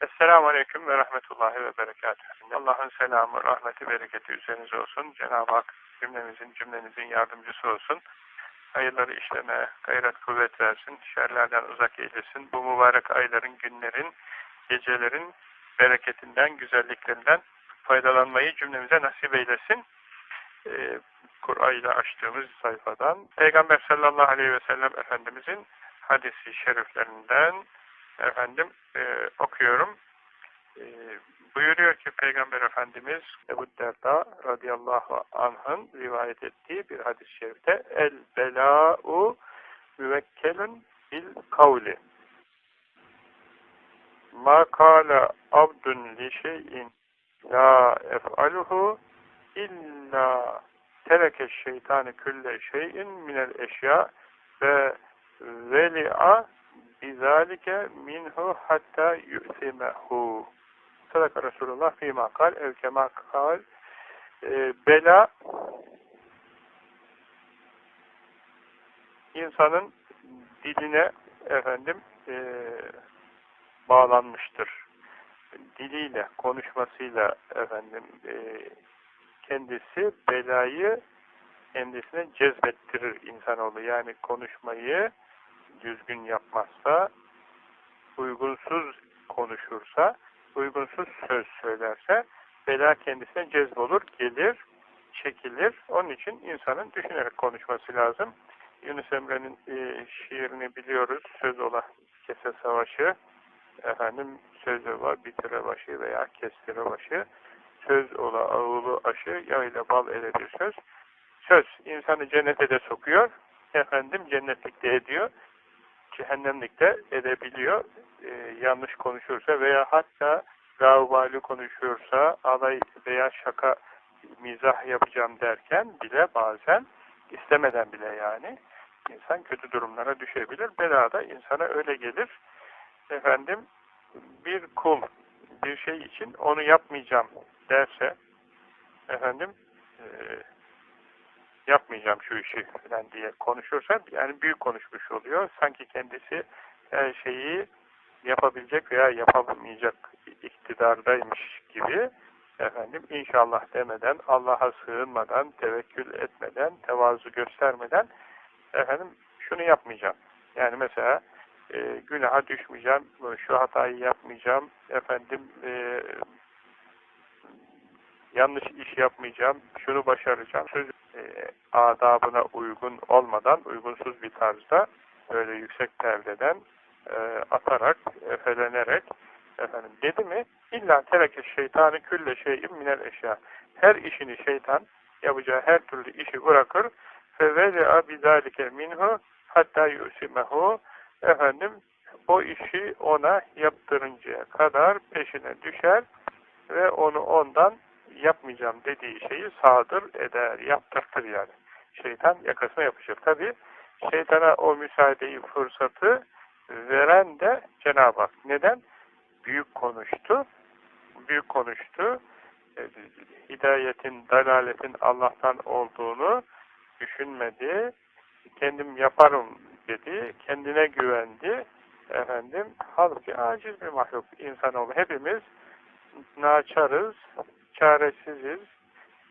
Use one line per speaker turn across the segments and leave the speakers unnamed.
Esselamu Aleyküm ve Rahmetullahi ve Berekatuhu. Allah'ın selamı, rahmeti, bereketi üzerinize olsun. Cenab-ı Hak cümlemizin, cümlenizin yardımcısı olsun. Hayırları işleme, gayret kuvvet versin. Şerlerden uzak eylesin. Bu mübarek ayların, günlerin, gecelerin bereketinden, güzelliklerinden faydalanmayı cümlemize nasip eylesin. Ee, Kur'an ile açtığımız sayfadan Peygamber sallallahu aleyhi ve sellem Efendimizin hadisi şeriflerinden efendim e, okuyorum. E, buyuruyor ki Peygamber Efendimiz Ebu Derda radıyallahu anh'ın rivayet ettiği bir hadis-i şerifte El bela'u müvekkelun bil kavli ma kâle abdun li şeyin la ef'aluhu illa tereke şeytani külle şeyin minel eşya ve veli'a bizalike minhu hatta yu'simehu. Sadaka Resulullah fîmâ kal, ev kemâ kal. E, bela insanın diline efendim e, bağlanmıştır. Diliyle, konuşmasıyla efendim e, kendisi belayı kendisine cezbettirir insanoğlu. Yani konuşmayı düzgün yapmazsa, uygunsuz konuşursa, uygunsuz söz söylerse bela kendisine cezbolur, gelir, çekilir. Onun için insanın düşünerek konuşması lazım. Yunus Emre'nin e, şiirini biliyoruz. Söz ola kese savaşı, efendim söz ola bitire başı veya kestire başı, söz ola ağulu aşı, yağ ile bal ele bir söz. Söz insanı cennete de sokuyor, efendim cennetlikte ediyor cehennemlikte edebiliyor. E, yanlış konuşursa veya hatta laubali konuşuyorsa alay veya şaka mizah yapacağım derken bile bazen istemeden bile yani insan kötü durumlara düşebilir. Belada insana öyle gelir. Efendim bir kul bir şey için onu yapmayacağım derse efendim e, yapmayacağım şu işi falan diye konuşursa yani büyük konuşmuş oluyor. Sanki kendisi her şeyi yapabilecek veya yapamayacak iktidardaymış gibi efendim inşallah demeden, Allah'a sığınmadan, tevekkül etmeden, tevazu göstermeden efendim şunu yapmayacağım. Yani mesela e, günaha düşmeyeceğim, şu hatayı yapmayacağım, efendim e, yanlış iş yapmayacağım, şunu başaracağım, söz e, adabına uygun olmadan, uygunsuz bir tarzda böyle yüksek perdeden e, atarak, efelenerek efendim dedi mi illa tereke şeytanı külle şeyin minel eşya. Her işini şeytan yapacağı her türlü işi bırakır ve veli'a bizalike minhu hatta yusimehu efendim o işi ona yaptırıncaya kadar peşine düşer ve onu ondan yapmayacağım dediği şeyi sadır eder, yaptırtır yani. Şeytan yakasına yapışır. Tabi şeytana o müsaadeyi, fırsatı veren de Cenab-ı Hak. Neden? Büyük konuştu. Büyük konuştu. E, hidayetin, dalaletin Allah'tan olduğunu düşünmedi. Kendim yaparım dedi. Kendine güvendi. Efendim, halbuki aciz bir mahluk insanoğlu. Hepimiz naçarız, çaresiziz,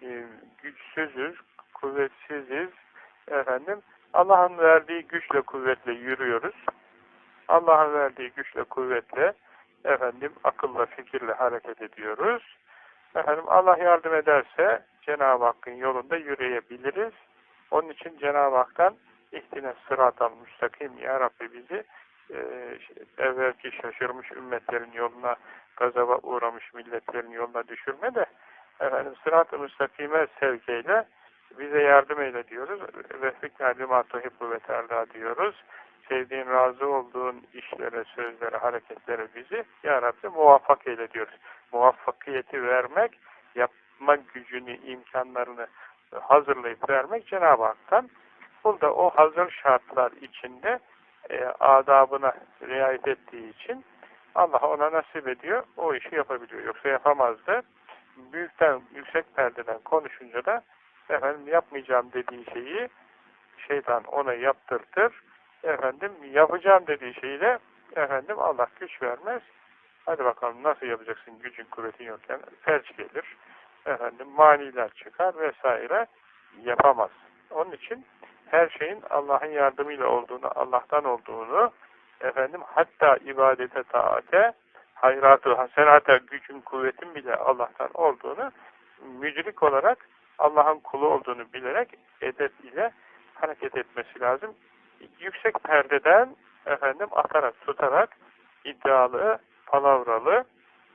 e, güçsüzüz, kuvvetsiziz. Efendim, Allah'ın verdiği güçle kuvvetle yürüyoruz. Allah'ın verdiği güçle kuvvetle efendim akılla fikirle hareket ediyoruz. Efendim Allah yardım ederse Cenab-ı Hakk'ın yolunda yürüyebiliriz. Onun için Cenab-ı Hak'tan ihtine sıradan müstakim ya Rabbi bizi e, evvelki şaşırmış ümmetlerin yoluna gazaba uğramış milletlerin yoluna düşürme de efendim sırat-ı müstakime sevkeyle bize yardım eyle diyoruz. Ve fikâli mâ tuhibbu ve terda diyoruz. Sevdiğin, razı olduğun işlere, sözlere, hareketlere bizi Ya Rabbi muvaffak eyle diyoruz. Muvaffakiyeti vermek, yapma gücünü, imkanlarını hazırlayıp vermek Cenab-ı Hak'tan. Burada o hazır şartlar içinde e, adabına riayet ettiği için Allah ona nasip ediyor, o işi yapabiliyor. Yoksa yapamazdı. Büyükten, yüksek perdeden konuşunca da efendim yapmayacağım dediği şeyi şeytan ona yaptırtır. Efendim yapacağım dediği şeyi de efendim Allah güç vermez. Hadi bakalım nasıl yapacaksın gücün kuvvetin yokken? Felç gelir. Efendim maniler çıkar vesaire yapamaz. Onun için her şeyin Allah'ın yardımıyla olduğunu, Allah'tan olduğunu efendim hatta ibadete, taate, hayratı, hasenata, gücün, kuvvetin bile Allah'tan olduğunu müdrik olarak Allah'ın kulu olduğunu bilerek edep ile hareket etmesi lazım. Yüksek perdeden efendim atarak, tutarak iddialı, palavralı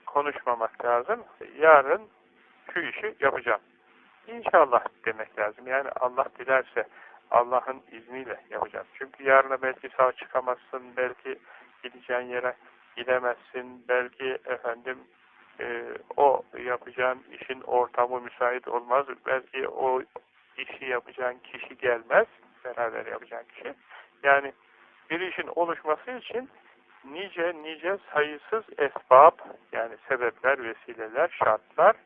konuşmamak lazım. Yarın şu işi yapacağım. İnşallah demek lazım. Yani Allah dilerse Allah'ın izniyle yapacağım. Çünkü yarına belki sağ çıkamazsın, belki gideceğin yere gidemezsin, belki efendim e, o yapacağın işin ortamı müsait olmaz, belki o işi yapacağın kişi gelmez, beraber yapacağın kişi. Yani bir işin oluşması için nice nice sayısız esbab yani sebepler, vesileler, şartlar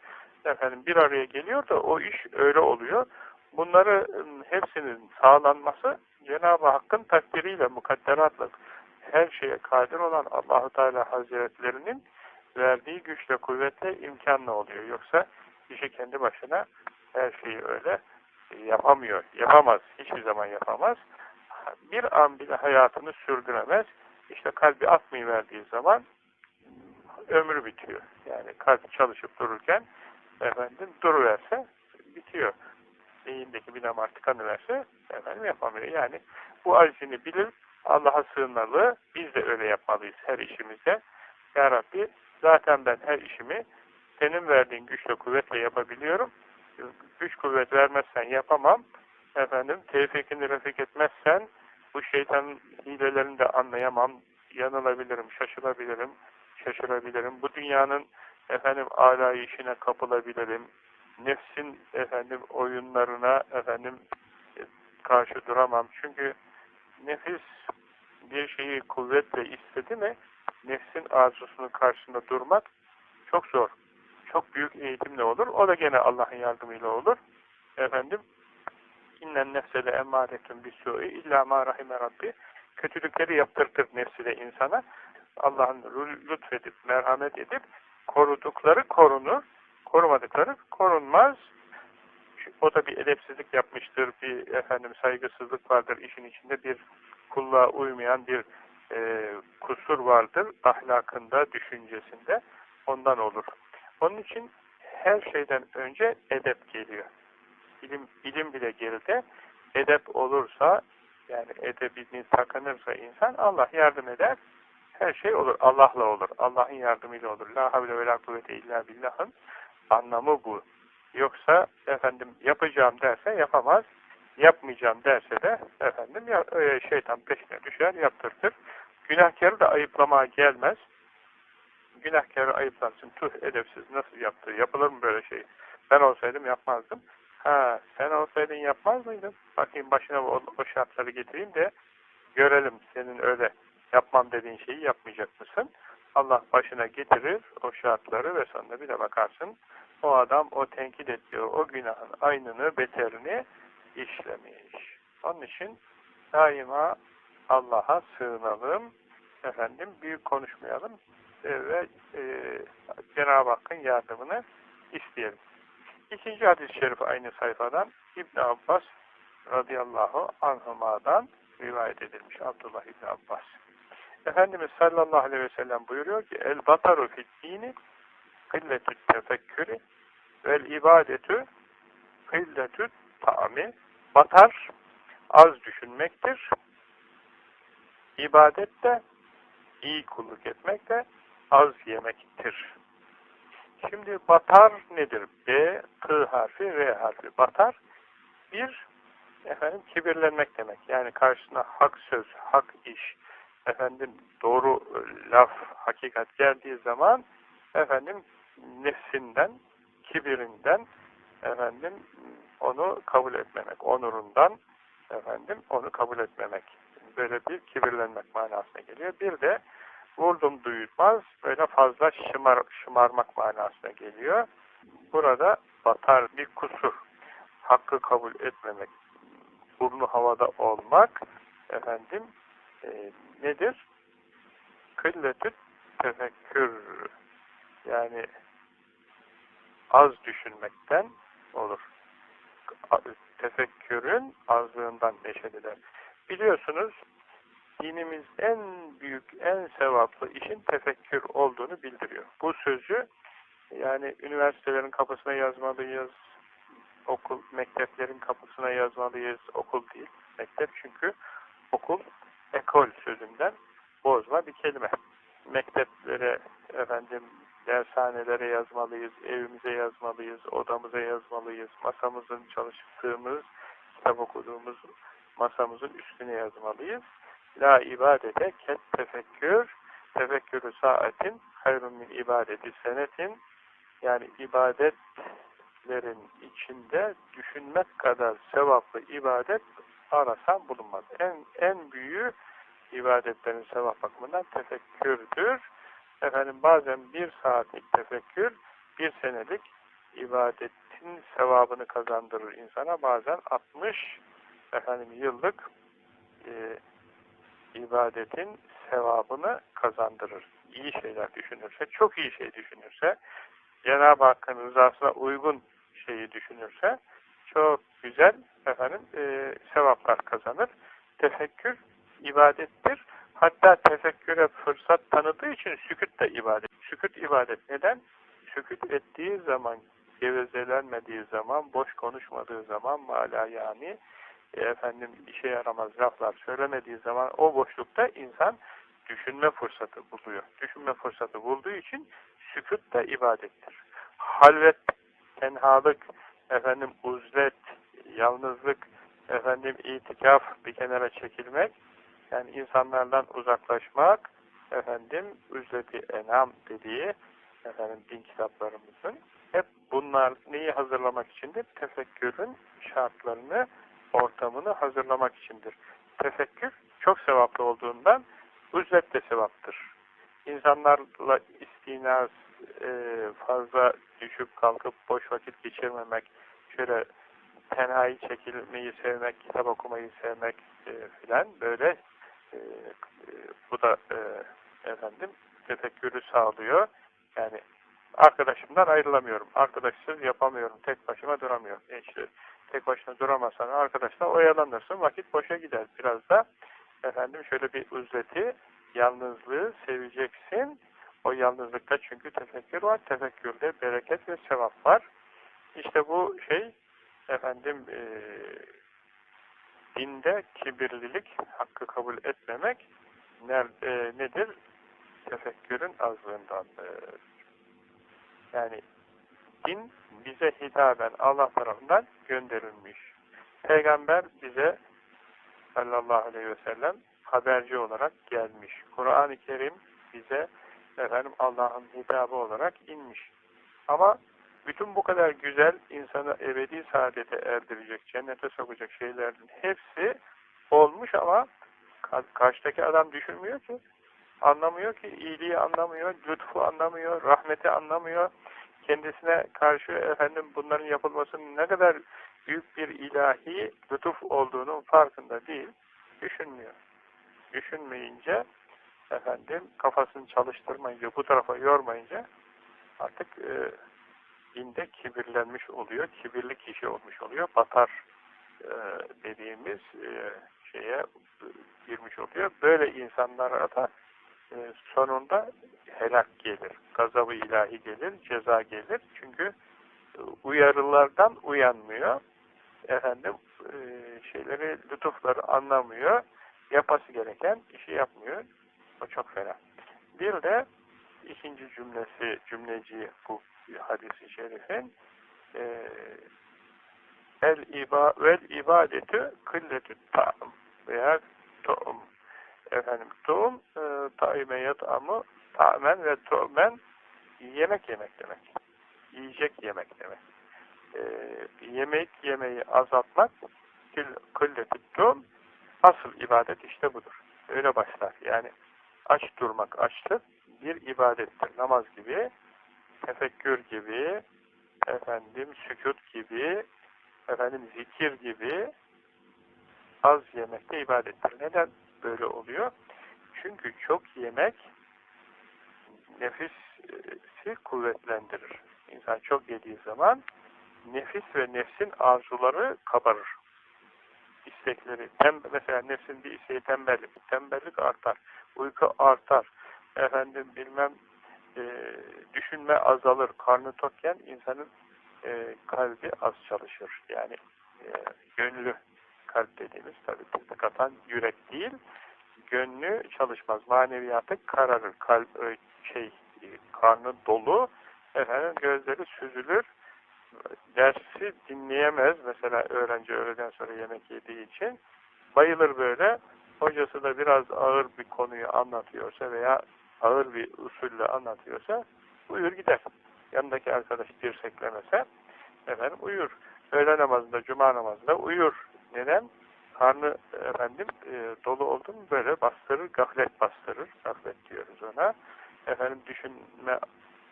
efendim bir araya geliyor da o iş öyle oluyor. Bunları ıı, hepsinin sağlanması Cenab-ı Hakk'ın takdiriyle, mukadderatla her şeye kadir olan Allahu Teala Hazretlerinin verdiği güçle, kuvvetle imkanla oluyor. Yoksa kişi kendi başına her şeyi öyle yapamıyor. Yapamaz. Hiçbir zaman yapamaz. Bir an bile hayatını sürdüremez. İşte kalbi atmayı verdiği zaman ömrü bitiyor. Yani kalp çalışıp dururken efendim duruverse bitiyor. Beyindeki bir damar tıkanıverse efendim yapamıyor. Yani bu acizini bilir, Allah'a sığınmalı. Biz de öyle yapmalıyız her işimizde. Ya Rabbi zaten ben her işimi senin verdiğin güçle kuvvetle yapabiliyorum. Güç kuvvet vermezsen yapamam. Efendim tevfikini refik etmezsen bu şeytanın hilelerini de anlayamam. Yanılabilirim, şaşılabilirim, şaşırabilirim. Bu dünyanın efendim alayişine kapılabilirim. Nefsin efendim oyunlarına efendim karşı duramam. Çünkü nefis bir şeyi kuvvetle istedi mi nefsin arzusunun karşısında durmak çok zor. Çok büyük eğitimle olur. O da gene Allah'ın yardımıyla olur. Efendim innen nefsele emmâretun bisû'i illâ mâ rahime rabbi kötülükleri yaptırtır nefsine insana. Allah'ın lütfedip, merhamet edip korudukları korunur. Korumadıkları korunmaz. O da bir edepsizlik yapmıştır, bir efendim saygısızlık vardır işin içinde bir kulluğa uymayan bir e, kusur vardır ahlakında, düşüncesinde. Ondan olur. Onun için her şeyden önce edep geliyor. İlim, ilim bile geride. Edep olursa, yani edebini takınırsa insan, Allah yardım eder. Her şey olur. Allah'la olur. Allah'ın yardımıyla olur. La havle ve la kuvvete illa billah'ın anlamı bu. Yoksa efendim yapacağım derse yapamaz. Yapmayacağım derse de efendim ya, e, şeytan peşine düşer, yaptırtır. Günahkarı da ayıplamaya gelmez. Günahkarı ayıplansın. Tuh edepsiz nasıl yaptı? Yapılır mı böyle şey? Ben olsaydım yapmazdım. Ha, sen olsaydın yapmaz mıydın? Bakayım başına o, o şartları getireyim de görelim senin öyle yapmam dediğin şeyi yapmayacak mısın? Allah başına getirir o şartları ve sonra bir de bakarsın o adam o tenkit ettiği o günahın aynını, beterini işlemiş. Onun için daima Allah'a sığınalım, efendim büyük konuşmayalım ve e, Cenab-ı Hakk'ın yardımını isteyelim. İkinci hadis-i şerif aynı sayfadan İbn Abbas radıyallahu anhuma'dan rivayet edilmiş Abdullah İbn Abbas. Efendimiz sallallahu aleyhi ve sellem buyuruyor ki el bataru fid dini kılletü tefekkürü vel ibadetü kılletü ta'mi batar az düşünmektir İbadet de iyi kulluk etmek de az yemektir. Şimdi batar nedir? B, K harfi, R harfi. Batar bir efendim kibirlenmek demek. Yani karşısına hak söz, hak iş, efendim doğru laf, hakikat geldiği zaman efendim nefsinden, kibirinden efendim onu kabul etmemek, onurundan efendim onu kabul etmemek böyle bir kibirlenmek manasına geliyor. Bir de vurdum duyulmaz, böyle fazla şımar, şımarmak manasına geliyor. Burada batar bir kusur. Hakkı kabul etmemek, burnu havada olmak, efendim, e, nedir? Kılletü tefekkür yani az düşünmekten olur. Tefekkürün azlığından neşeliler. Biliyorsunuz dinimiz en büyük, en sevaplı işin tefekkür olduğunu bildiriyor. Bu sözü yani üniversitelerin kapısına yazmalıyız, okul, mekteplerin kapısına yazmalıyız, okul değil. Mektep çünkü okul, ekol sözünden bozma bir kelime. Mekteplere, efendim, dershanelere yazmalıyız, evimize yazmalıyız, odamıza yazmalıyız, masamızın çalıştığımız, kitap okuduğumuz masamızın üstüne yazmalıyız. La ibadete ket tefekkür, tefekkürü saatin, hayrun min ibadeti senetin, yani ibadetlerin içinde düşünmek kadar sevaplı ibadet arasam bulunmaz. En, en büyüğü ibadetlerin sevap bakımından tefekkürdür. Efendim bazen bir saatlik tefekkür, bir senelik ibadetin sevabını kazandırır insana. Bazen 60 efendim yıllık e, ibadetin sevabını kazandırır. İyi şeyler düşünürse, çok iyi şey düşünürse, Cenab-ı Hakk'ın rızasına uygun şeyi düşünürse, çok güzel efendim e, sevaplar kazanır. Tefekkür ibadettir. Hatta tefekküre fırsat tanıdığı için sükut da ibadet. Sükut ibadet. Neden? Sükut ettiği zaman, gevezelenmediği zaman, boş konuşmadığı zaman, mala yani, e, efendim işe yaramaz laflar söylemediği zaman o boşlukta insan düşünme fırsatı buluyor. Düşünme fırsatı bulduğu için sükut da ibadettir. Halvet, tenhalık, efendim uzlet, yalnızlık, efendim itikaf, bir kenara çekilmek, yani insanlardan uzaklaşmak, efendim üzleti enam dediği efendim din kitaplarımızın hep bunlar neyi hazırlamak içindir? Tefekkürün şartlarını, ortamını hazırlamak içindir. Tefekkür çok sevaplı olduğundan üzlet de sevaptır. İnsanlarla istinaz e, fazla düşüp kalkıp boş vakit geçirmemek, şöyle tenhayı çekilmeyi sevmek, kitap okumayı sevmek e, filan böyle e, e, bu da e, efendim tefekkürü sağlıyor. Yani arkadaşımdan ayrılamıyorum. Arkadaşsız yapamıyorum. Tek başıma duramıyorum. E işte tek başına duramazsan arkadaşla oyalanırsın. Vakit boşa gider. Biraz da efendim şöyle bir üzleti, yalnızlığı seveceksin. O yalnızlıkta çünkü tefekkür var. Tefekkürde bereket ve sevap var. İşte bu şey efendim e, dinde kibirlilik, hakkı kabul etmemek nerede, nedir? Tefekkürün azlığından. E, yani din bize hitaben Allah tarafından gönderilmiş. Peygamber bize sallallahu aleyhi ve sellem haberci olarak gelmiş. Kur'an-ı Kerim bize efendim Allah'ın hitabı olarak inmiş. Ama bütün bu kadar güzel insanı ebedi saadete erdirecek, cennete sokacak şeylerin hepsi olmuş ama karşıdaki adam düşünmüyor ki. Anlamıyor ki, iyiliği anlamıyor, lütfu anlamıyor, rahmeti anlamıyor. Kendisine karşı efendim bunların yapılmasının ne kadar büyük bir ilahi lütuf olduğunun farkında değil, düşünmüyor. Düşünmeyince efendim kafasını çalıştırmayınca, bu tarafa yormayınca artık e, dinde kibirlenmiş oluyor, kibirli kişi olmuş oluyor, batar e, dediğimiz e, şeye girmiş oluyor. Böyle insanlara da e, sonunda helak gelir, gazabı ilahi gelir, ceza gelir. Çünkü uyarılardan uyanmıyor, efendim şeyleri, lütufları anlamıyor, yapası gereken işi yapmıyor. O çok fena. Bir de ikinci cümlesi, cümleci bu hadisi şerifin e, el iba vel ibadetü kılletü ta'm veya tu'um efendim tu'um e, ta'ime yat'amı ta'men ve tu'men yemek yemek demek. Yiyecek yemek demek. E, yemek yemeyi azaltmak kılletü tu'um asıl ibadet işte budur. Öyle başlar. Yani aç durmak açlık bir ibadettir. Namaz gibi tefekkür gibi, efendim sükut gibi, efendim zikir gibi az yemekte ibadettir. Neden böyle oluyor? Çünkü çok yemek nefisi kuvvetlendirir. İnsan çok yediği zaman nefis ve nefsin arzuları kabarır. İstekleri, tem, mesela nefsin bir isteği tembellik, tembellik artar, uyku artar, efendim bilmem e, düşünme azalır, karnı tokken insanın e, kalbi az çalışır. Yani e, gönlü kalp dediğimiz tabi tık atan yürek değil, gönlü çalışmaz. Maneviyatı kararır. Kalp şey e, karnı dolu, efendim gözleri süzülür. Dersi dinleyemez. Mesela öğrenci öğleden sonra yemek yediği için bayılır böyle. Hocası da biraz ağır bir konuyu anlatıyorsa veya ağır bir usulle anlatıyorsa uyur gider. Yanındaki arkadaş dirseklemese efendim uyur. Öğle namazında, cuma namazında uyur. Neden? Karnı efendim e, dolu oldu mu böyle bastırır, gaflet bastırır. Gaflet diyoruz ona. Efendim düşünme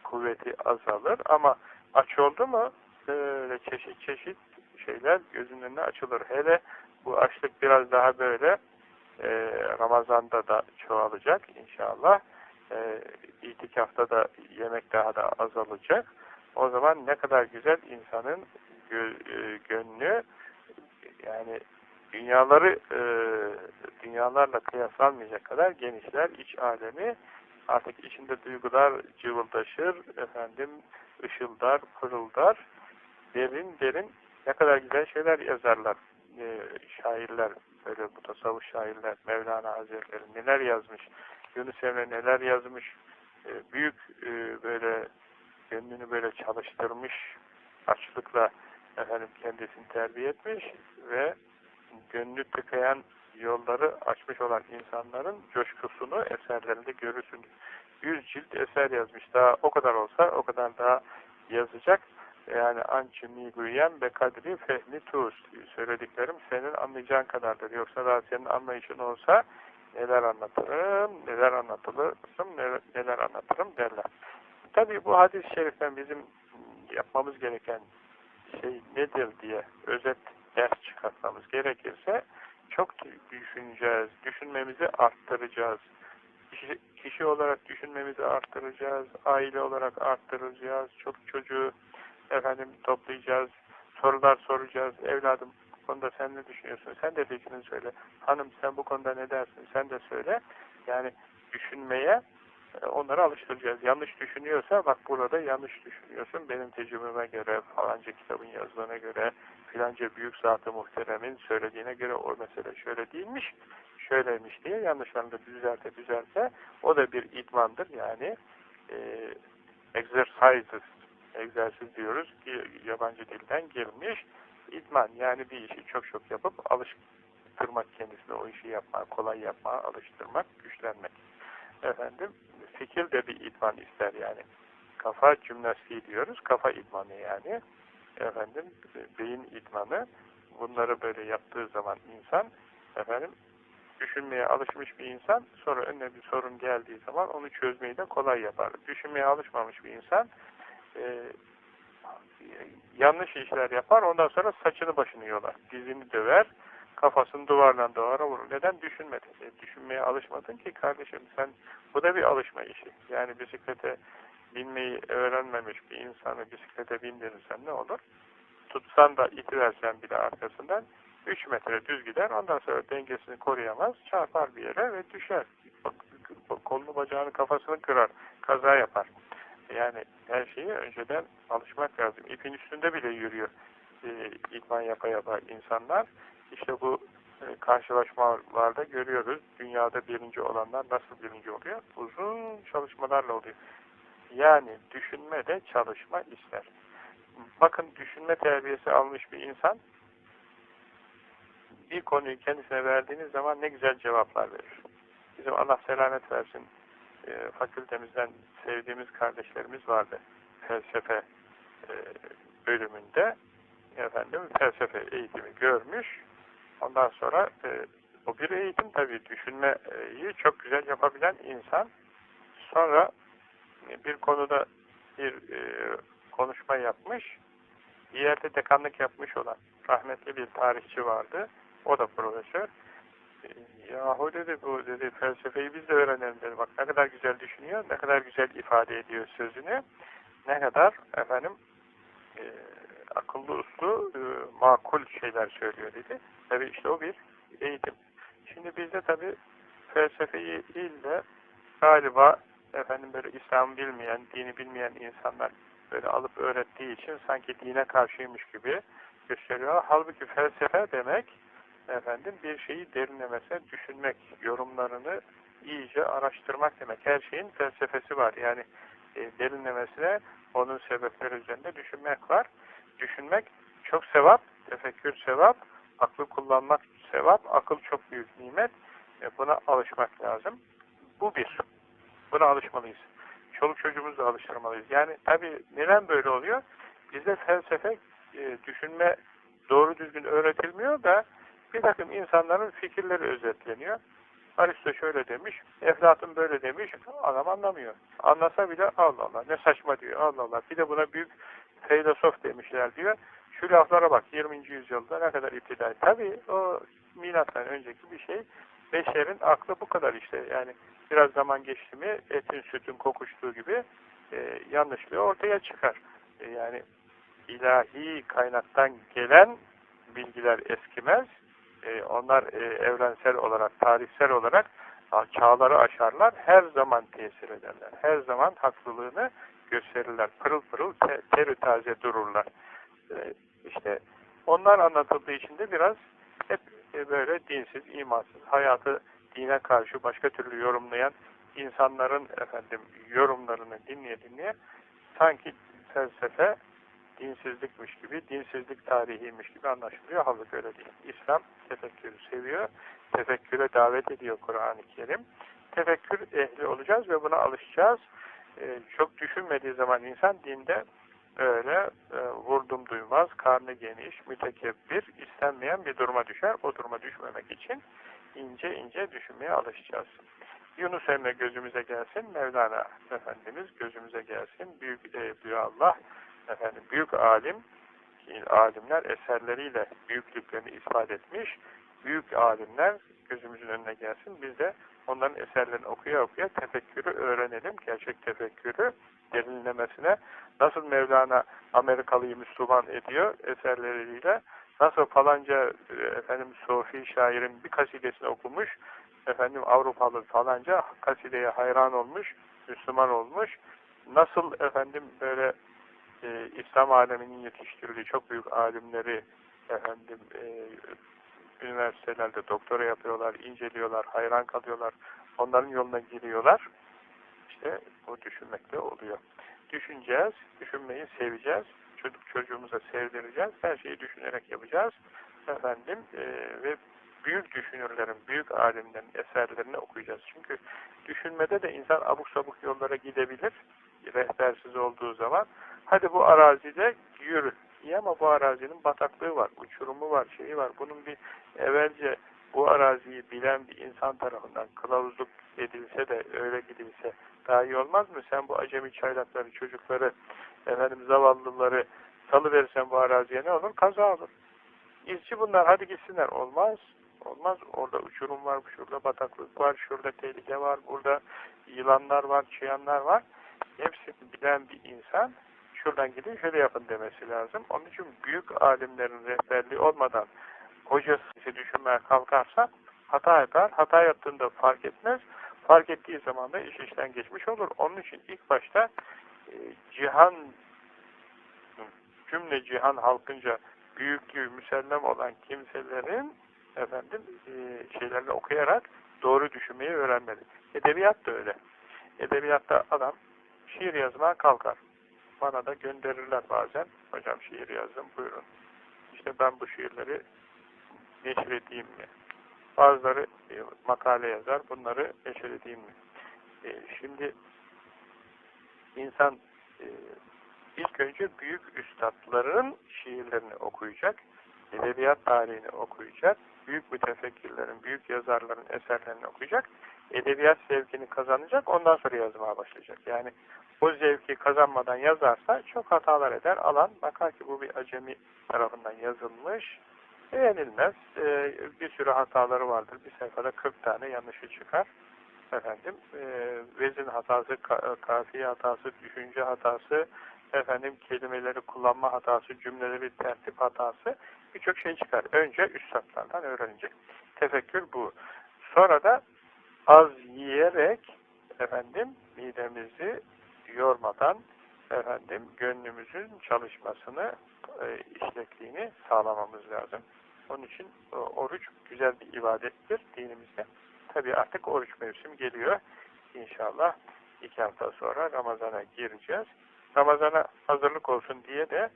kuvveti azalır ama aç oldu mu böyle çeşit çeşit şeyler gözünün önüne açılır. Hele bu açlık biraz daha böyle e, Ramazan'da da çoğalacak inşallah. E, itikafta da yemek daha da azalacak. O zaman ne kadar güzel insanın e, gönlü yani dünyaları e, dünyalarla kıyaslanmayacak kadar genişler iç alemi. Artık içinde duygular cıvıldaşır efendim ışıldar pırıldar derin derin. Ne kadar güzel şeyler yazarlar e, şairler. Böyle bu tasavvuf şairler Mevlana Hazretleri neler yazmış Yunus Emre neler yazmış e, büyük e, böyle gönlünü böyle çalıştırmış açlıkla efendim kendisini terbiye etmiş ve gönlü tıkayan yolları açmış olan insanların coşkusunu eserlerinde görürsün. Yüz cilt eser yazmış. Daha o kadar olsa o kadar daha yazacak. Yani ançı miguyen be kadri fehmi tuz. Söylediklerim senin anlayacağın kadardır. Yoksa daha senin anlayışın olsa neler anlatırım, neler anlatılırım, neler, anlatırım derler. Tabi bu hadis-i şeriften bizim yapmamız gereken şey nedir diye özet ders çıkartmamız gerekirse çok düşüneceğiz, düşünmemizi arttıracağız. Kişi, kişi olarak düşünmemizi arttıracağız, aile olarak arttıracağız, çok çocuğu efendim toplayacağız, sorular soracağız. Evladım bu konuda sen ne düşünüyorsun? Sen de fikrini söyle. Hanım sen bu konuda ne dersin? Sen de söyle. Yani düşünmeye e, onları alıştıracağız. Yanlış düşünüyorsa bak burada yanlış düşünüyorsun. Benim tecrübeme göre falanca kitabın yazdığına göre filanca büyük zat-ı muhteremin söylediğine göre o mesele şöyle değilmiş, şöyleymiş diye yanlışlarını da düzelse düzelse o da bir idmandır. Yani e, exercises, egzersiz diyoruz ki yabancı dilden gelmiş idman. Yani bir işi çok çok yapıp alıştırmak kendisine o işi yapma, kolay yapma, alıştırmak, güçlenmek. Efendim fikir de bir idman ister yani. Kafa cümnastiği diyoruz. Kafa idmanı yani. Efendim beyin idmanı. Bunları böyle yaptığı zaman insan efendim düşünmeye alışmış bir insan sonra önüne bir sorun geldiği zaman onu çözmeyi de kolay yapar. Düşünmeye alışmamış bir insan e, yanlış işler yapar ondan sonra saçını başını yolar. Dizini döver kafasını duvarla duvara vurur. Neden? Düşünmedin. E, düşünmeye alışmadın ki kardeşim sen bu da bir alışma işi. Yani bisiklete binmeyi öğrenmemiş bir insanı bisiklete bindirirsen ne olur? Tutsan da itiversen bile arkasından 3 metre düz gider. Ondan sonra dengesini koruyamaz. Çarpar bir yere ve düşer. Kolunu bacağını kafasını kırar. Kaza yapar. Yani her şeyi önceden alışmak lazım. İpin üstünde bile yürüyor. E, idman yapa yapa insanlar. İşte bu e, karşılaşmalarda görüyoruz. Dünyada birinci olanlar nasıl birinci oluyor? Uzun çalışmalarla oluyor. Yani düşünme de çalışma ister. Bakın düşünme terbiyesi almış bir insan bir konuyu kendisine verdiğiniz zaman ne güzel cevaplar verir. Bizim Allah selamet versin e, fakültemizden sevdiğimiz kardeşlerimiz vardı. Felsefe e, bölümünde efendim felsefe eğitimi görmüş Ondan sonra e, o bir eğitim tabii düşünmeyi çok güzel yapabilen insan sonra bir konuda bir e, konuşma yapmış bir yerde dekanlık yapmış olan rahmetli bir tarihçi vardı. O da profesör. Yahu dedi bu dedi felsefeyi biz de öğrenelim dedi. Bak ne kadar güzel düşünüyor, ne kadar güzel ifade ediyor sözünü. Ne kadar efendim e, akıllı uslu, e, makul şeyler söylüyor dedi. Tabi işte o bir eğitim. Şimdi bizde tabi felsefeyi değil de galiba efendim böyle İslam bilmeyen, dini bilmeyen insanlar böyle alıp öğrettiği için sanki dine karşıymış gibi gösteriyor. Halbuki felsefe demek efendim bir şeyi derinlemesine düşünmek, yorumlarını iyice araştırmak demek. Her şeyin felsefesi var. Yani e, derinlemesine onun sebepleri üzerinde düşünmek var. Düşünmek çok sevap, tefekkür sevap, aklı kullanmak sevap, akıl çok büyük nimet. E, buna alışmak lazım. Bu bir. Buna alışmalıyız. Çoluk çocuğumuzu da alıştırmalıyız. Yani tabi neden böyle oluyor? Bizde felsefe, e, düşünme doğru düzgün öğretilmiyor da bir takım insanların fikirleri özetleniyor. Aristo şöyle demiş, Eflatun böyle demiş, adam anlamıyor. Anlasa bile Allah Allah ne saçma diyor, Allah Allah. Bir de buna büyük filozof demişler diyor. Şu laflara bak 20. yüzyılda ne kadar iptidai. Tabi o milattan önceki bir şey. Beşerin aklı bu kadar işte. Yani biraz zaman geçti mi etin sütün kokuştuğu gibi e, yanlışlığı ortaya çıkar. E, yani ilahi kaynaktan gelen bilgiler eskimez. E, onlar e, evrensel olarak, tarihsel olarak çağları aşarlar. Her zaman tesir ederler. Her zaman haklılığını gösterirler. Pırıl pırıl te, terü taze dururlar. E, işte onlar anlatıldığı için de biraz hep e, böyle dinsiz, imansız, hayatı dine karşı başka türlü yorumlayan insanların efendim yorumlarını dinleye dinleye sanki felsefe dinsizlikmiş gibi, dinsizlik tarihiymiş gibi anlaşılıyor. Halbuki öyle değil. İslam tefekkürü seviyor, tefekküre davet ediyor Kur'an-ı Kerim. Tefekkür ehli olacağız ve buna alışacağız. Ee, çok düşünmediği zaman insan dinde öyle e, vurdum duymaz, karnı geniş, mütekebbir, istenmeyen bir duruma düşer. O duruma düşmemek için ince ince düşünmeye alışacağız. Yunus Emre gözümüze gelsin, Mevlana Efendimiz gözümüze gelsin, Büyük Evliya Allah, efendim büyük alim, alimler eserleriyle büyüklüklerini ispat etmiş, büyük alimler gözümüzün önüne gelsin, biz de onların eserlerini okuya okuya tefekkürü öğrenelim, gerçek tefekkürü derinlemesine, nasıl Mevlana Amerikalıyı Müslüman ediyor eserleriyle, nasıl falanca e, efendim Sofi şairin bir kasidesini okumuş, efendim Avrupalı falanca kasideye hayran olmuş, Müslüman olmuş, nasıl efendim böyle e, İslam aleminin yetiştirdiği çok büyük alimleri efendim e, üniversitelerde doktora yapıyorlar, inceliyorlar, hayran kalıyorlar, onların yoluna giriyorlar. İşte bu düşünmekle oluyor. Düşüneceğiz, düşünmeyi seveceğiz, çocuk çocuğumuza sevdireceğiz, her şeyi düşünerek yapacağız. Efendim e, ve büyük düşünürlerin, büyük alimlerin eserlerini okuyacağız. Çünkü düşünmede de insan abuk sabuk yollara gidebilir, rehbersiz olduğu zaman. Hadi bu arazide yürü. İyi ama bu arazinin bataklığı var, uçurumu var, şeyi var. Bunun bir evvelce bu araziyi bilen bir insan tarafından kılavuzluk edilse de öyle gidilse daha iyi olmaz mı? Sen bu acemi çaylakları, çocukları, efendim zavallıları salıverirsen bu araziye ne olur? Kaza olur. İzci bunlar hadi gitsinler. Olmaz. Olmaz. Orada uçurum var, şurada bataklık var, şurada tehlike var, burada yılanlar var, çıyanlar var. Hepsini bilen bir insan şuradan gidin şöyle yapın demesi lazım. Onun için büyük alimlerin rehberliği olmadan hocası düşünmeye kalkarsa hata yapar. Hata yaptığında fark etmez. Fark ettiği zaman da iş işten geçmiş olur. Onun için ilk başta e, cihan cümle cihan halkınca büyüklüğü müsellem olan kimselerin efendim e, şeylerini okuyarak doğru düşünmeyi öğrenmeli. Edebiyat da öyle. Edebiyatta adam şiir yazmaya kalkar. Bana da gönderirler bazen. Hocam şiir yazdım buyurun. İşte ben bu şiirleri neşredeyim mi? Bazıları e, makale yazar. Bunları neşredeyim mi? E, şimdi insan e, ilk önce büyük üstadların şiirlerini okuyacak. Edebiyat tarihini okuyacak. Büyük mütefekkirlerin, büyük yazarların eserlerini okuyacak. Edebiyat zevkini kazanacak. Ondan sonra yazmaya başlayacak. Yani o zevki kazanmadan yazarsa çok hatalar eder. Alan bakar ki bu bir acemi tarafından yazılmış Beğenilmez. E, bir sürü hataları vardır. Bir sayfada 40 tane yanlışı çıkar. Efendim, e, vezin hatası, ka kafiye hatası, düşünce hatası, efendim kelimeleri kullanma hatası, cümleleri tertip hatası birçok şey çıkar. Önce üstadlardan öğrenecek. Tefekkür bu. Sonra da az yiyerek efendim midemizi yormadan efendim gönlümüzün çalışmasını e, işlekliğini sağlamamız lazım. Onun için e, oruç güzel bir ibadettir dinimizde. Tabi artık oruç mevsim geliyor. İnşallah iki hafta sonra Ramazan'a gireceğiz. Ramazan'a hazırlık olsun diye de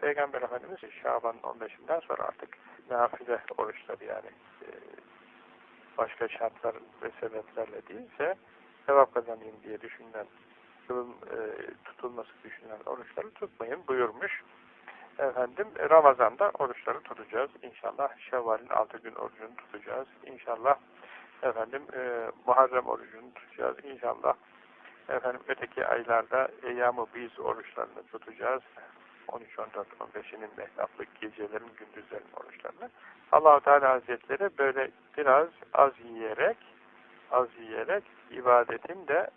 Peygamber Efendimiz Şaban'ın 15'inden sonra artık nafile oruçları yani e, başka şartlar ve sebeplerle değilse sevap kazanayım diye düşünülen yılın e, tutulması düşünülen oruçları tutmayın buyurmuş. Efendim Ramazan'da oruçları tutacağız. İnşallah Şevval'in 6 gün orucunu tutacağız. İnşallah efendim e, Muharrem orucunu tutacağız. İnşallah efendim öteki aylarda Eyyam-ı Biz oruçlarını tutacağız. 13, 14, 15'inin mehtaplık gecelerin, gündüzlerin oruçlarını. allah Teala Hazretleri böyle biraz az yiyerek az yiyerek ibadetin de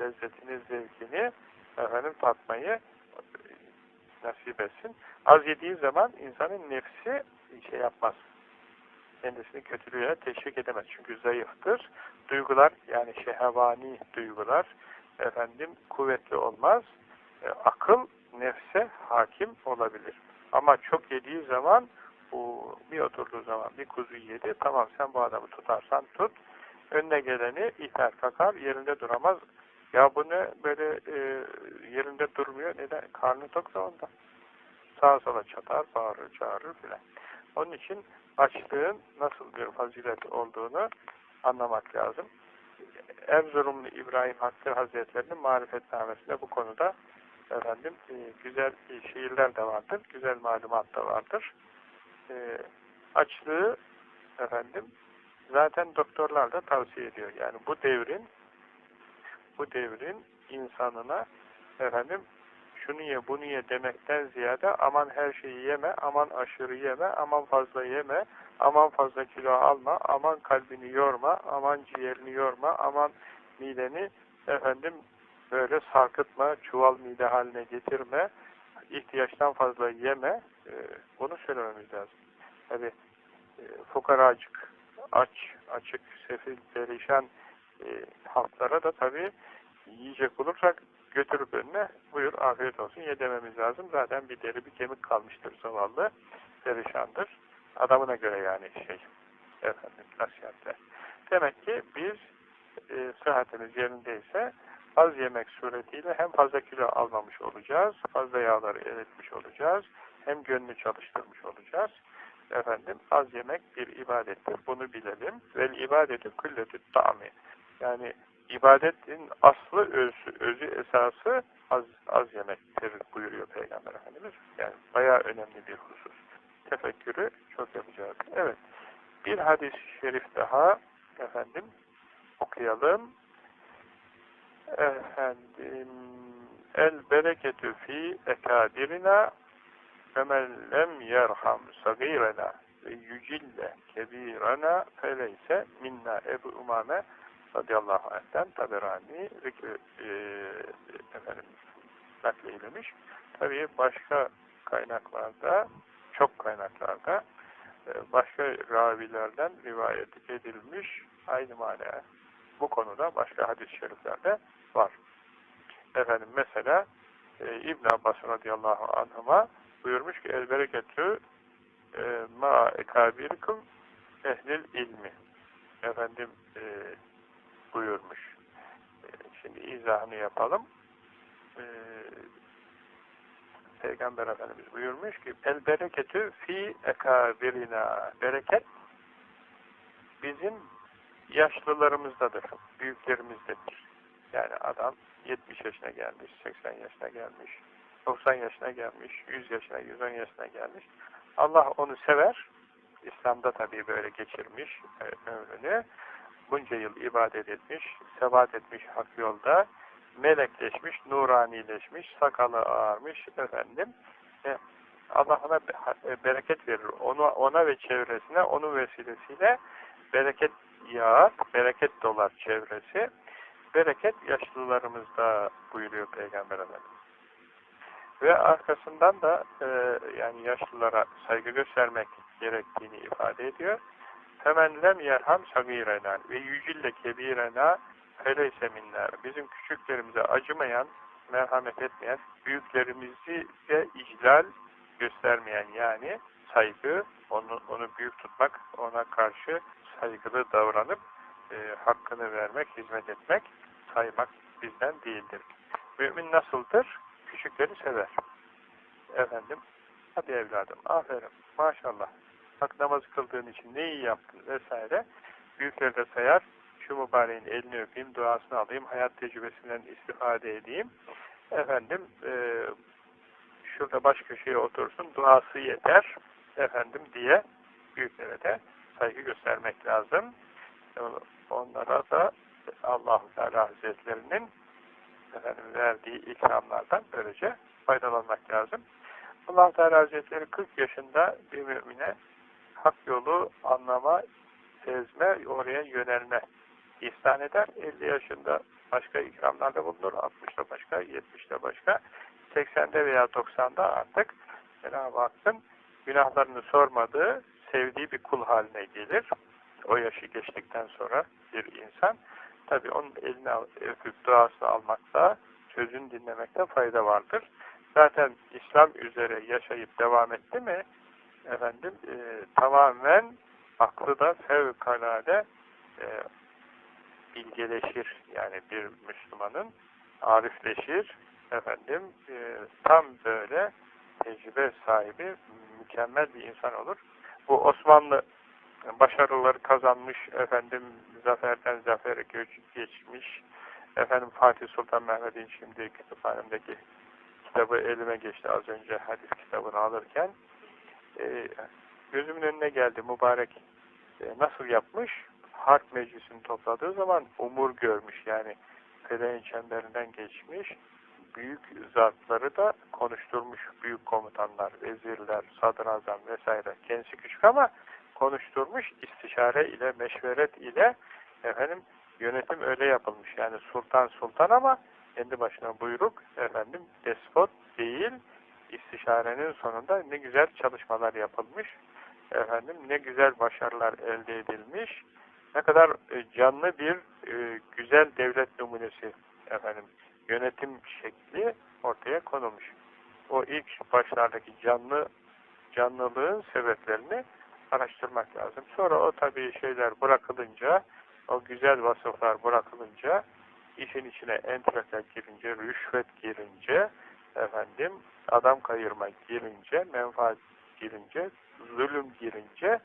lezzetini, zevkini efendim tatmayı e, nasip etsin. Az yediği zaman insanın nefsi şey yapmaz. Kendisini kötülüğe teşvik edemez. Çünkü zayıftır. Duygular yani şehvani duygular efendim kuvvetli olmaz. E, akıl nefse hakim olabilir. Ama çok yediği zaman bir oturduğu zaman bir kuzu yedi. Tamam sen bu adamı tutarsan tut. Önüne geleni iter kakar yerinde duramaz. Ya bu ne böyle e, yerinde durmuyor. Neden? Karnı toksa ondan. Sağa sola çatar, bağırır, çağırır filan. Onun için açlığın nasıl bir fazilet olduğunu anlamak lazım. Erzurumlu İbrahim Hakkı Hazretlerinin marifetnamesinde bu konuda efendim e, güzel şiirler de vardır, güzel malumat da vardır. E, açlığı efendim zaten doktorlar da tavsiye ediyor. Yani bu devrin bu devrin insanına efendim şunu ye bunu ye demekten ziyade aman her şeyi yeme, aman aşırı yeme, aman fazla yeme, aman fazla kilo alma, aman kalbini yorma, aman ciğerini yorma, aman mideni efendim böyle sarkıtma, çuval mide haline getirme, ihtiyaçtan fazla yeme, e, bunu söylememiz lazım. Tabi e, fukaracık, aç, açık, sefil, perişan e, halklara da tabi yiyecek olursak götürüp önüne buyur afiyet olsun ye dememiz lazım. Zaten bir deri bir kemik kalmıştır zavallı, perişandır. Adamına göre yani şey, efendim nasihatler. Demek ki biz e, sıhhatimiz yerindeyse az yemek suretiyle hem fazla kilo almamış olacağız, fazla yağları eritmiş olacağız, hem gönlü çalıştırmış olacağız. Efendim az yemek bir ibadettir. Bunu bilelim. Vel ibadeti külletü ta'mi. Yani ibadetin aslı özü, özü esası az, az yemektir buyuruyor Peygamber Efendimiz. Yani bayağı önemli bir husus. Tefekkürü çok yapacağız. Evet. Bir hadis-i şerif daha efendim okuyalım. Efendim el bereketü fi ekadirina lem yerham sagirena ve yücille kebirena feleyse minna Ebu Umame radıyallahu anh'ten Taberani e, efendim nakleylemiş. Tabii başka kaynaklarda çok kaynaklarda e, başka ravilerden rivayet edilmiş aynı manaya bu konuda başka hadis-i şeriflerde var. Efendim mesela e, İbn Abbas radıyallahu anhuma buyurmuş ki el bereketü e, ma ekabirikum ehlil ilmi efendim e, buyurmuş. E, şimdi izahını yapalım. E, Peygamber Efendimiz buyurmuş ki el bereketü fi ekabirina bereket bizim yaşlılarımızdadır, büyüklerimizdedir. Yani adam 70 yaşına gelmiş, 80 yaşına gelmiş, 90 yaşına gelmiş, 100 yaşına, 110 yaşına gelmiş. Allah onu sever. İslam'da tabii böyle geçirmiş e, ömrünü. Bunca yıl ibadet etmiş, sebat etmiş hak yolda, melekleşmiş, nuranileşmiş, sakalı ağarmış efendim. E, Allah ona e, bereket verir. Onu, ona ve çevresine, onun vesilesiyle bereket yağar, bereket dolar çevresi. Bereket yaşlılarımızda buyuruyor Peygamber Efendimiz. Ve arkasından da e, yani yaşlılara saygı göstermek gerektiğini ifade ediyor. Femen lem yerham sagirena ve yücille kebirena feleyse minler. Bizim küçüklerimize acımayan, merhamet etmeyen, büyüklerimizi de iclal göstermeyen yani saygı, onu, onu büyük tutmak, ona karşı saygılı davranıp e, hakkını vermek, hizmet etmek, saymak bizden değildir. Mümin nasıldır? Küçükleri sever. Efendim, hadi evladım, aferin, maşallah. Bak namazı kıldığın için ne iyi yaptın vesaire. Büyükleri de sayar, şu mübareğin elini öpeyim, duasını alayım, hayat tecrübesinden istifade edeyim. Efendim, e, şurada baş köşeye otursun, duası yeter, efendim diye büyüklere de saygı göstermek lazım. Onlara da Allah-u Teala Hazretlerinin efendim, verdiği ikramlardan böylece faydalanmak lazım. allah Teala Hazretleri 40 yaşında bir mümine hak yolu anlama, sezme, oraya yönelme ihsan eder. 50 yaşında başka ikramlarda bulunur, 60'da başka, 70'de başka, 80'de veya 90'da artık Cenab-ı Hakk'ın günahlarını sormadığı, sevdiği bir kul haline gelir. O yaşı geçtikten sonra bir insan. Tabi onun eline öpüp duasını almakta, sözünü dinlemekte fayda vardır. Zaten İslam üzere yaşayıp devam etti mi, efendim e, tamamen aklı da fevkalade e, bilgeleşir. Yani bir Müslümanın arifleşir. Efendim e, tam böyle tecrübe sahibi mükemmel bir insan olur. Bu Osmanlı başarıları kazanmış, efendim zaferden zafere geçmiş, efendim Fatih Sultan Mehmet'in şimdi kütüphanemdeki kitabı elime geçti az önce hadis kitabını alırken. E, gözümün önüne geldi. Mübarek e, nasıl yapmış? Harp meclisini topladığı zaman umur görmüş. Yani feleğin çemberinden geçmiş. Büyük zatları da konuşturmuş büyük komutanlar, vezirler, sadrazam vesaire. Kendisi küçük ama konuşturmuş istişare ile, meşveret ile efendim yönetim öyle yapılmış. Yani sultan sultan ama kendi başına buyruk efendim despot değil istişarenin sonunda ne güzel çalışmalar yapılmış. Efendim ne güzel başarılar elde edilmiş. Ne kadar e, canlı bir e, güzel devlet numunesi efendim yönetim şekli ortaya konulmuş. O ilk başlardaki canlı canlılığın sebeplerini araştırmak lazım. Sonra o tabii şeyler bırakılınca, o güzel vasıflar bırakılınca, işin içine entraka girince, rüşvet girince, efendim, adam kayırma girince, menfaat girince, zulüm girince,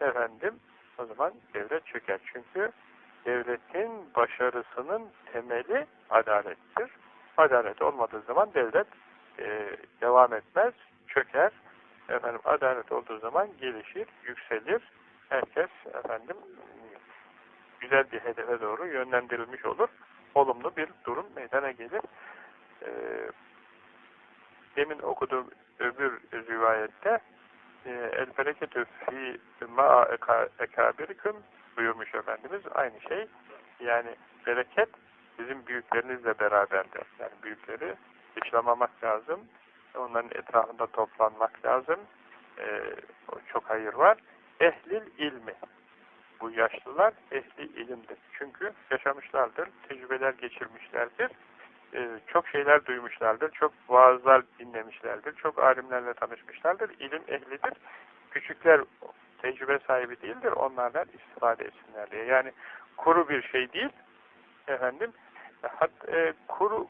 efendim, o zaman devlet çöker. Çünkü devletin başarısının temeli adalettir. Adalet olmadığı zaman devlet e, devam etmez, çöker. Efendim adalet olduğu zaman gelişir, yükselir. Herkes efendim güzel bir hedefe doğru yönlendirilmiş olur. Olumlu bir durum meydana gelir. E, demin okuduğum öbür rivayette e, el bereketü fi ma ekabirikum buyurmuş Efendimiz. Aynı şey. Yani bereket bizim büyüklerinizle beraberdir. Yani büyükleri dışlamamak lazım. Onların etrafında toplanmak lazım. Ee, çok hayır var. Ehlil ilmi. Bu yaşlılar ehli ilimdir. Çünkü yaşamışlardır, tecrübeler geçirmişlerdir. Ee, çok şeyler duymuşlardır, çok vaazlar dinlemişlerdir, çok alimlerle tanışmışlardır. İlim ehlidir. Küçükler tecrübe sahibi değildir. Onlardan istifade etsinler diye. Yani kuru bir şey değil. Efendim hat, e, kuru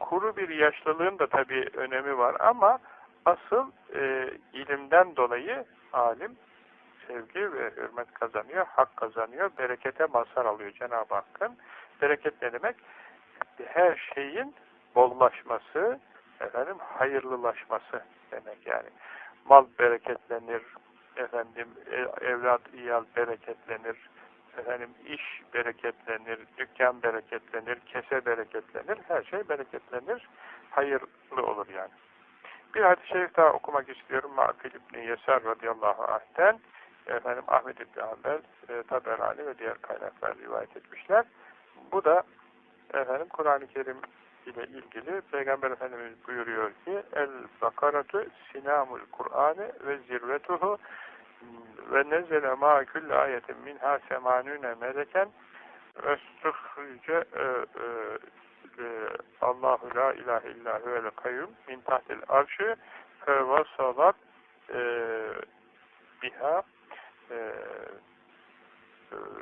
kuru bir yaşlılığın da tabii önemi var ama asıl e, ilimden dolayı alim sevgi ve hürmet kazanıyor, hak kazanıyor, berekete mazhar alıyor Cenab-ı Hakk'ın. Bereket ne demek? Her şeyin bollaşması, efendim hayırlılaşması demek yani. Mal bereketlenir, efendim e, evlat iyal bereketlenir, efendim iş bereketlenir, dükkan bereketlenir, kese bereketlenir, her şey bereketlenir, hayırlı olur yani. Bir hadis-i şerif daha okumak istiyorum. Ma'kil İbni Yesar radıyallahu anh'ten. Efendim Ahmet İbni Hanbel, e, Taberani ve diğer kaynaklar rivayet etmişler. Bu da efendim Kur'an-ı Kerim ile ilgili Peygamber Efendimiz buyuruyor ki El bakaratu sinamul Kur'an'ı ve zirvetuhu ve nezele ma külle ayetin minha semanüne meleken. Östührice e, e, e, Allahu la ilahe illa huvel kayyum min tahtil arşı fe vasalat biha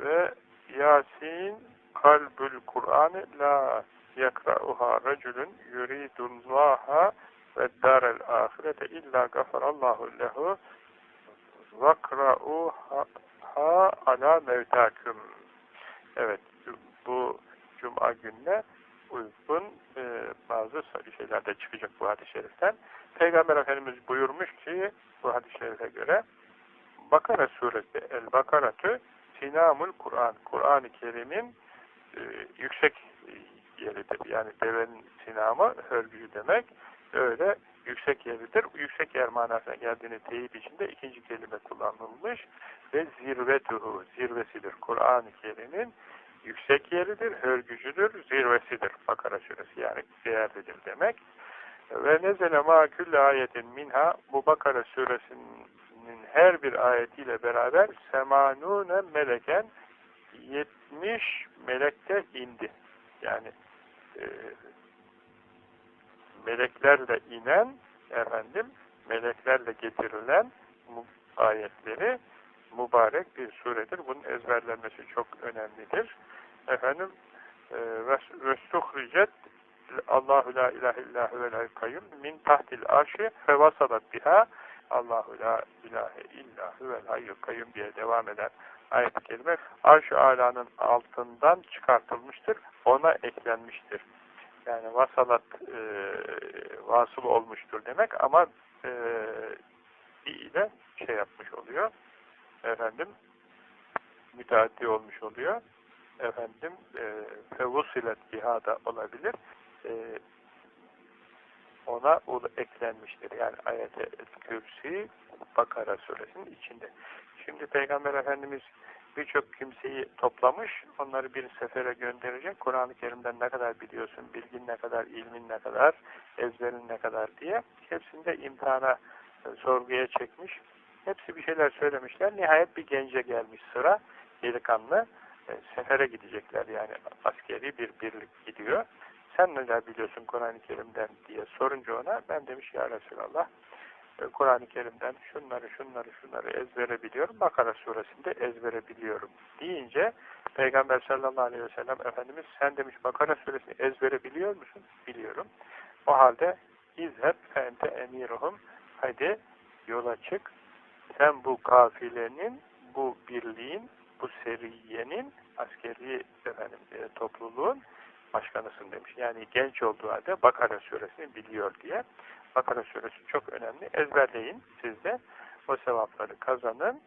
ve Yasin kalbül Kur'an'ı la yakra'uha raculun yuridullaha ve darel ahirete illa gafarallahu lehu vakra'uha ala mevtaküm evet bu cuma gününe uygun e, bazı şeylerde çıkacak bu hadis-i şeriften. Peygamber Efendimiz buyurmuş ki bu hadis-i şerife göre Bakara suresi El-Bakaratü Sinamul Kur'an Kur'an-ı Kerim'in e, yüksek yeridir. Yani devenin sinamı hörgücü demek. Öyle yüksek yeridir. Yüksek yer manasına geldiğini teyit içinde ikinci kelime kullanılmış ve zirvetuhu, zirvesidir. Kur'an-ı Kerim'in yüksek yeridir, hörgücüdür, zirvesidir. Bakara suresi yani değerlidir demek. Ve nezele ma külle ayetin minha bu Bakara suresinin her bir ayetiyle beraber semanune meleken 70 melekte indi. Yani e, meleklerle inen efendim meleklerle getirilen ayetleri mübarek bir suredir. Bunun ezberlenmesi çok önemlidir. Efendim ve stuhricet Allahu la ilahe illahu ve kayyum min tahtil arşi fevasadat biha Allahu la ilahe illahu ve hayyul kayyum diye devam eden ayet-i kerime arş-ı alanın altından çıkartılmıştır. Ona eklenmiştir. Yani vasalat e, vasıl olmuştur demek ama e, ile şey yapmış oluyor. Efendim müteaddi olmuş oluyor. Efendim e, fevusilet bihada olabilir. E, ona da eklenmiştir. Yani ayet-i kürsi Bakara suresinin içinde. Şimdi Peygamber Efendimiz birçok kimseyi toplamış, onları bir sefere gönderecek. Kur'an-ı Kerim'den ne kadar biliyorsun, bilgin ne kadar, ilmin ne kadar, ezberin ne kadar diye hepsinde imtihana, e, sorguya çekmiş. Hepsi bir şeyler söylemişler. Nihayet bir gence gelmiş sıra, delikanlı. E, sefere gidecekler yani askeri bir birlik gidiyor. Sen neler biliyorsun Kur'an-ı Kerim'den diye sorunca ona ben demiş ya Resulallah Kur'an-ı Kerim'den şunları şunları şunları ezbere biliyorum. Bakara suresinde ezbere biliyorum deyince Peygamber sallallahu aleyhi ve sellem Efendimiz sen demiş Bakara suresini ezbere biliyor musun? Biliyorum. O halde izheb fente emiruhum hadi yola çık. Sen bu kafilenin, bu birliğin, bu seriyenin askeri efendim, e, topluluğun başkanısın demiş. Yani genç olduğu halde Bakara suresini biliyor diye. Bakara suresi çok önemli. Ezberleyin siz de. O sevapları kazanın.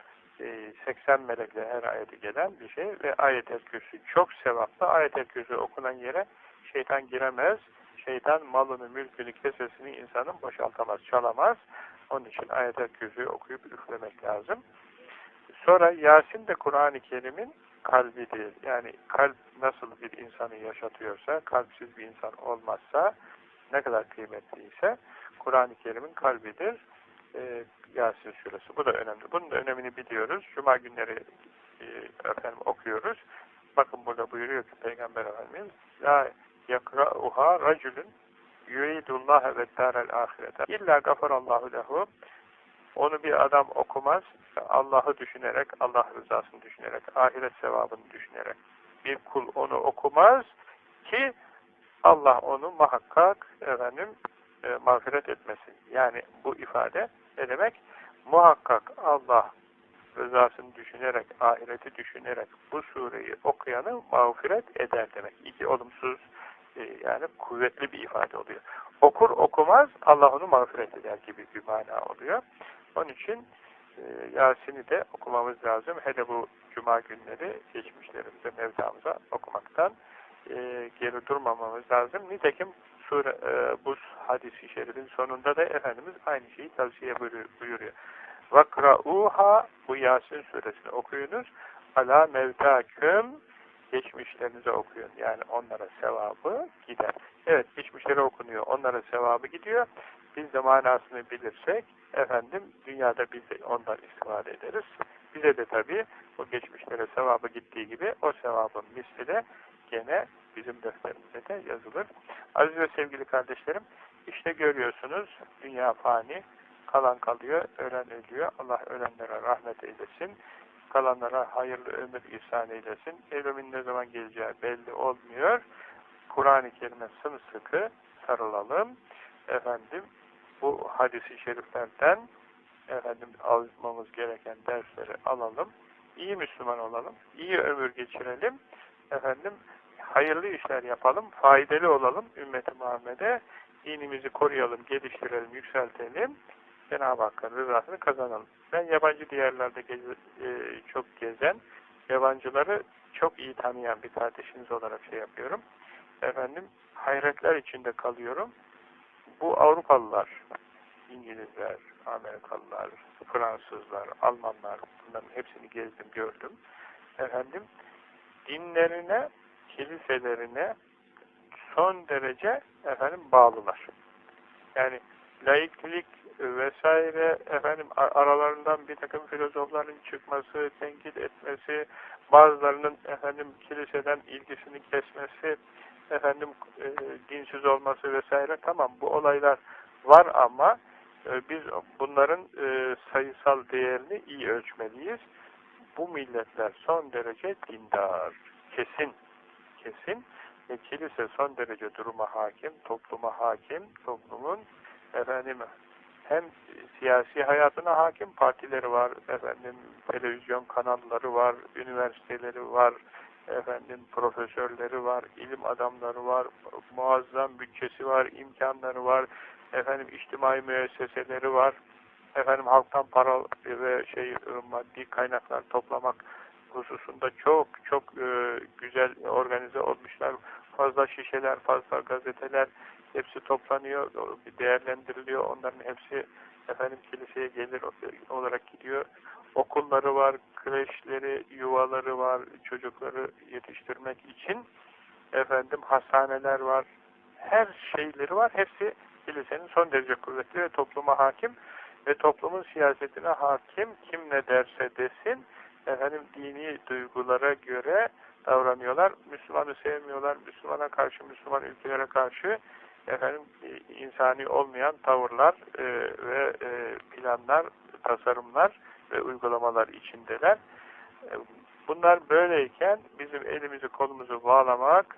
80 ee, melekle her ayeti gelen bir şey ve ayet-el çok sevaplı. Ayet-el okunan yere şeytan giremez. Şeytan malını, mülkünü, kesesini insanın boşaltamaz, çalamaz. Onun için ayet-el okuyup üflemek lazım. Sonra Yasin de Kur'an-ı Kerim'in kalbidir. Yani kalp nasıl bir insanı yaşatıyorsa, kalpsiz bir insan olmazsa, ne kadar kıymetliyse, Kur'an-ı Kerim'in kalbidir. E, Yasin suresi. Bu da önemli. Bunun da önemini biliyoruz. Cuma günleri e, efendim okuyoruz. Bakın burada buyuruyor ki Peygamber Efendimiz La yakra'uha raculun yuridullah ve darel ahirete illa gafarallahu lehu onu bir adam okumaz Allah'ı düşünerek, Allah rızasını düşünerek, ahiret sevabını düşünerek bir kul onu okumaz ki Allah onu muhakkak efendim e, mağfiret etmesin. Yani bu ifade ne demek? Muhakkak Allah rızasını düşünerek, ahireti düşünerek bu sureyi okuyanı mağfiret eder demek. İki olumsuz e, yani kuvvetli bir ifade oluyor. Okur okumaz Allah onu mağfiret eder gibi bir mana oluyor. Onun için e, Yasin'i de okumamız lazım. Hele bu cuma günleri geçmişlerimize, mevzamıza okumaktan e, geri durmamamız lazım. Nitekim sure, e, bu hadisi şerifin sonunda da Efendimiz aynı şeyi tavsiye buyuruyor. Vakra'uha bu Yasin suresini okuyunuz. Ala mevtaküm geçmişlerinize okuyun. Yani onlara sevabı gider. Evet geçmişlere okunuyor. Onlara sevabı gidiyor. Biz de manasını bilirsek efendim dünyada biz de ondan istifade ederiz. Bize de tabii o geçmişlere sevabı gittiği gibi o sevabın misli de gene bizim defterimize de yazılır. Aziz ve sevgili kardeşlerim işte görüyorsunuz dünya fani kalan kalıyor, ölen ölüyor. Allah ölenlere rahmet eylesin. Kalanlara hayırlı ömür ihsan eylesin. Ölümün ne zaman geleceği belli olmuyor. Kur'an-ı Kerim'e sımsıkı sarılalım. Efendim bu hadisi şeriflerden efendim almamız gereken dersleri alalım. İyi Müslüman olalım. iyi ömür geçirelim. Efendim hayırlı işler yapalım. Faydalı olalım ümmeti Muhammed'e. Dinimizi koruyalım, geliştirelim, yükseltelim. Cenab-ı Hakk'ın rızasını kazanalım. Ben yabancı diğerlerde gez, e, çok gezen, yabancıları çok iyi tanıyan bir kardeşiniz olarak şey yapıyorum. Efendim, hayretler içinde kalıyorum. Bu Avrupalılar, İngilizler, Amerikalılar, Fransızlar, Almanlar, bunların hepsini gezdim, gördüm. Efendim, dinlerine, kiliselerine son derece efendim bağlılar. Yani laiklik vesaire efendim aralarından bir takım filozofların çıkması, tenkit etmesi, bazılarının efendim kiliseden ilgisini kesmesi, efendim e, dinsiz olması vesaire tamam bu olaylar var ama e, biz bunların e, sayısal değerini iyi ölçmeliyiz. Bu milletler son derece dindar, kesin, kesin. Ve kilise son derece duruma hakim, topluma hakim, toplumun efendim hem siyasi hayatına hakim partileri var, efendim televizyon kanalları var, üniversiteleri var, efendim profesörleri var, ilim adamları var, muazzam bütçesi var, imkanları var, efendim içtimai müesseseleri var, efendim halktan para ve şey maddi kaynaklar toplamak hususunda çok çok e, güzel organize olmuşlar. Fazla şişeler, fazla gazeteler, hepsi toplanıyor, değerlendiriliyor. Onların hepsi efendim kiliseye gelir olarak gidiyor. Okulları var, kreşleri, yuvaları var, çocukları yetiştirmek için. Efendim hastaneler var. Her şeyleri var. Hepsi kilisenin son derece kuvvetli ve topluma hakim ve toplumun siyasetine hakim. Kim ne derse desin efendim dini duygulara göre davranıyorlar. Müslümanı sevmiyorlar. Müslümana karşı, Müslüman ülkelere karşı efendim insani olmayan tavırlar e, ve e, planlar, tasarımlar ve uygulamalar içindeler. E, bunlar böyleyken bizim elimizi kolumuzu bağlamak,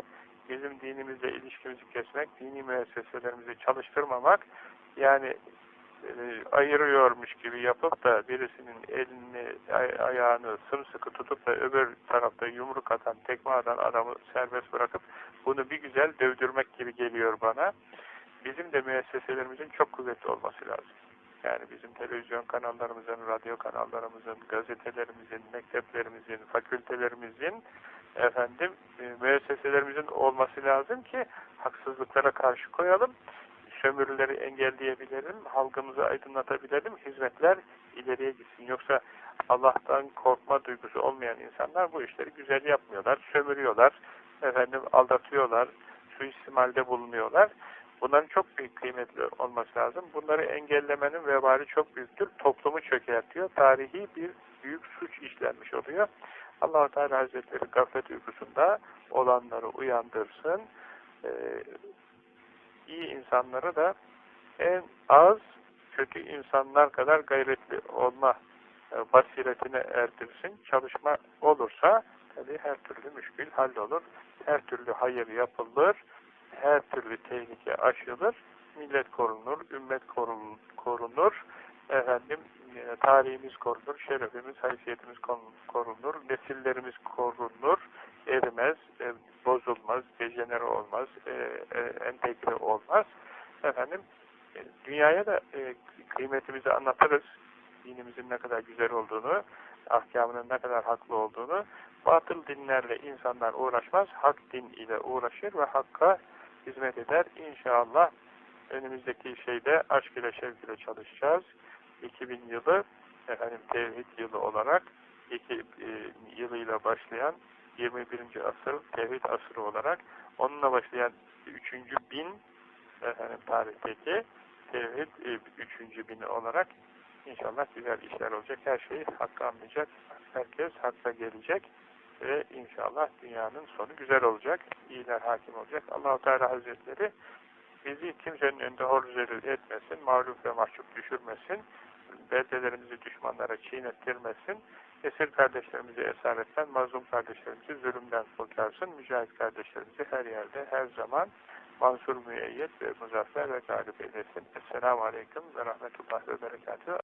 bizim dinimizle ilişkimizi kesmek, dini müesseselerimizi çalıştırmamak, yani e, ayırıyormuş gibi yapıp da birisinin elini, ay ayağını sımsıkı tutup da öbür tarafta yumruk atan, tekme atan adamı serbest bırakıp bunu bir güzel dövdürmek gibi geliyor bana. Bizim de müesseselerimizin çok kuvvetli olması lazım. Yani bizim televizyon kanallarımızın, radyo kanallarımızın, gazetelerimizin, mekteplerimizin, fakültelerimizin, efendim, e, müesseselerimizin olması lazım ki haksızlıklara karşı koyalım sömürüleri engelleyebilirim, halkımızı aydınlatabilirim, hizmetler ileriye gitsin. Yoksa Allah'tan korkma duygusu olmayan insanlar bu işleri güzel yapmıyorlar, sömürüyorlar, efendim aldatıyorlar, suistimalde bulunuyorlar. Bunların çok büyük kıymetli olması lazım. Bunları engellemenin vebali çok büyüktür. Toplumu çökertiyor. Tarihi bir büyük suç işlenmiş oluyor. allah Teala Hazretleri gaflet uykusunda olanları uyandırsın. Ee, iyi insanları da en az kötü insanlar kadar gayretli olma e, basiretine erdirsin. Çalışma olursa tabi her türlü müşkül hallolur. Her türlü hayır yapılır. Her türlü tehlike aşılır. Millet korunur, ümmet korunur. Efendim e, tarihimiz korunur, şerefimiz, haysiyetimiz korunur, nesillerimiz korunur, erimez, e, bozulmaz, dejenere olmaz, e, e, entegre olmaz. Efendim, e, dünyaya da e, kıymetimizi anlatırız. Dinimizin ne kadar güzel olduğunu, ahkamının ne kadar haklı olduğunu. Batıl dinlerle insanlar uğraşmaz, hak din ile uğraşır ve hakka hizmet eder. İnşallah önümüzdeki şeyde aşk ile şevk ile çalışacağız. 2000 yılı efendim tevhid yılı olarak iki e, yılıyla başlayan 21. asır tevhid asırı olarak onunla başlayan 3. bin efendim tarihteki tevhid e, 3. bini olarak inşallah güzel işler olacak. Her şeyi hakka anlayacak. Herkes hakka gelecek ve inşallah dünyanın sonu güzel olacak. İyiler hakim olacak. Allahu Teala Hazretleri bizi kimsenin önünde hor zelil etmesin, mağlup ve mahcup düşürmesin, beldelerimizi düşmanlara çiğnettirmesin, esir kardeşlerimizi esaretten, mazlum kardeşlerimizi zulümden kurtarsın, mücahit kardeşlerimizi her yerde, her zaman mansur müeyyet ve muzaffer ve galip eylesin. Esselamu Aleyküm ve Rahmetullah ve Berekatühü.